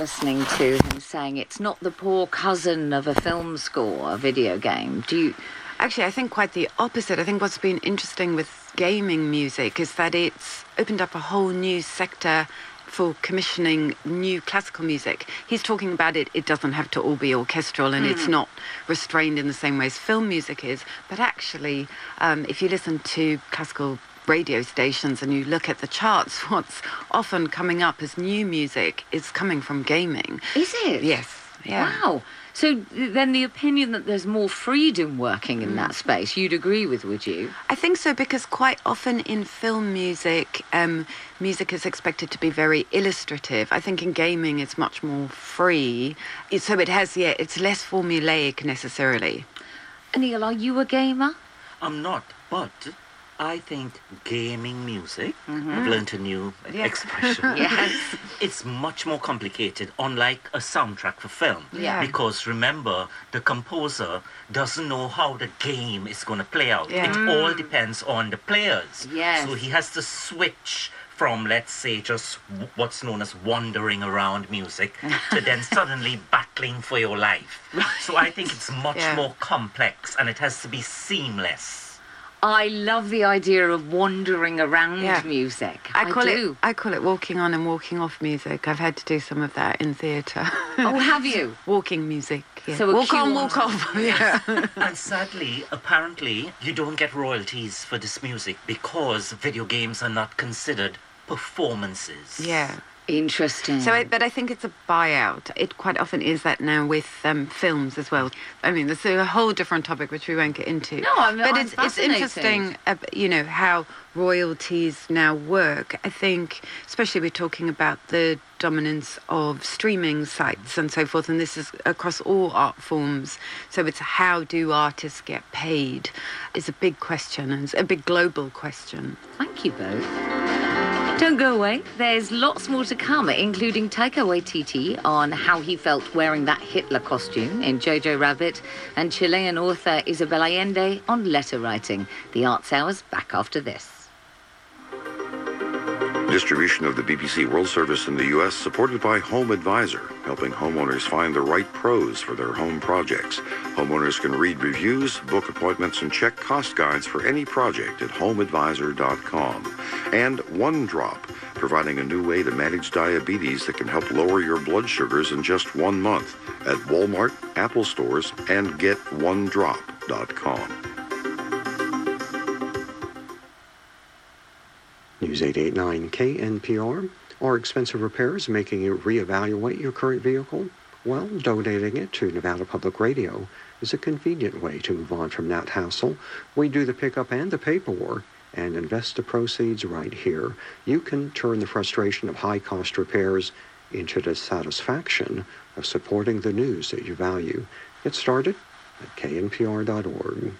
listening to him saying it's not the poor cousin of a film score, a video game. Do you? Actually, I think quite the opposite. I think what's been interesting with gaming music is that it's opened up a whole new sector for commissioning new classical music. He's talking about it, it doesn't have to all be orchestral and mm. it's not restrained in the same way as film music is. But actually, um, if you listen to classical radio stations and you look at the charts, what's often coming up as new music is coming from gaming. Is it? Yes. Yeah. Wow. So then the opinion that there's more freedom working in that space, you'd agree with, would you? I think so because quite often in film music, um, music is expected to be very illustrative. I think in gaming it's much more free. So it has, yeah, it's less formulaic necessarily. Anil, are you a gamer? I'm not, but I think gaming music, mm-hmm. I've learned a new yeah. expression. yes. It's much more complicated, unlike a soundtrack for film. Yeah. Because remember, the composer doesn't know how the game is going to play out. Yeah. It mm. all depends on the players. Yes. So he has to switch from, let's say, just what's known as wandering around music to then suddenly battling for your life. So I think it's much yeah. more complex and it has to be seamless. I love the idea of wandering around yeah. music. I, I call do. it I call it walking on and walking off music. I've had to do some of that in theatre. oh, have you? walking music. Yeah. So walk on, walk off. yeah. and sadly, apparently, you don't get royalties for this music because video games are not considered performances. Yeah. Interesting. So, but I think it's a buyout. It quite often is that now with um, films as well. I mean, this is a whole different topic which we won't get into. No, I'm, but I'm it's, it's interesting, uh, you know, how royalties now work. I think, especially we're talking about the dominance of streaming sites and so forth, and this is across all art forms. So it's how do artists get paid is a big question and it's a big global question. Thank you both. Don't go away. There's lots more to come, including Taika Waititi on how he felt wearing that Hitler costume in Jojo Rabbit, and Chilean author Isabel Allende on letter writing. The Arts Hour's back after this. Distribution of the BBC World Service in the U.S. supported by Home Advisor, helping homeowners find the right pros for their home projects. Homeowners can read reviews, book appointments, and check cost guides for any project at homeadvisor.com. And One Drop, providing a new way to manage diabetes that can help lower your blood sugars in just one month at Walmart, Apple stores, and getonedrop.com. News 889 KNPR. Are expensive repairs making you reevaluate your current vehicle? Well, donating it to Nevada Public Radio is a convenient way to move on from that hassle. We do the pickup and the paperwork and invest the proceeds right here. You can turn the frustration of high cost repairs into the satisfaction of supporting the news that you value. Get started at knpr.org.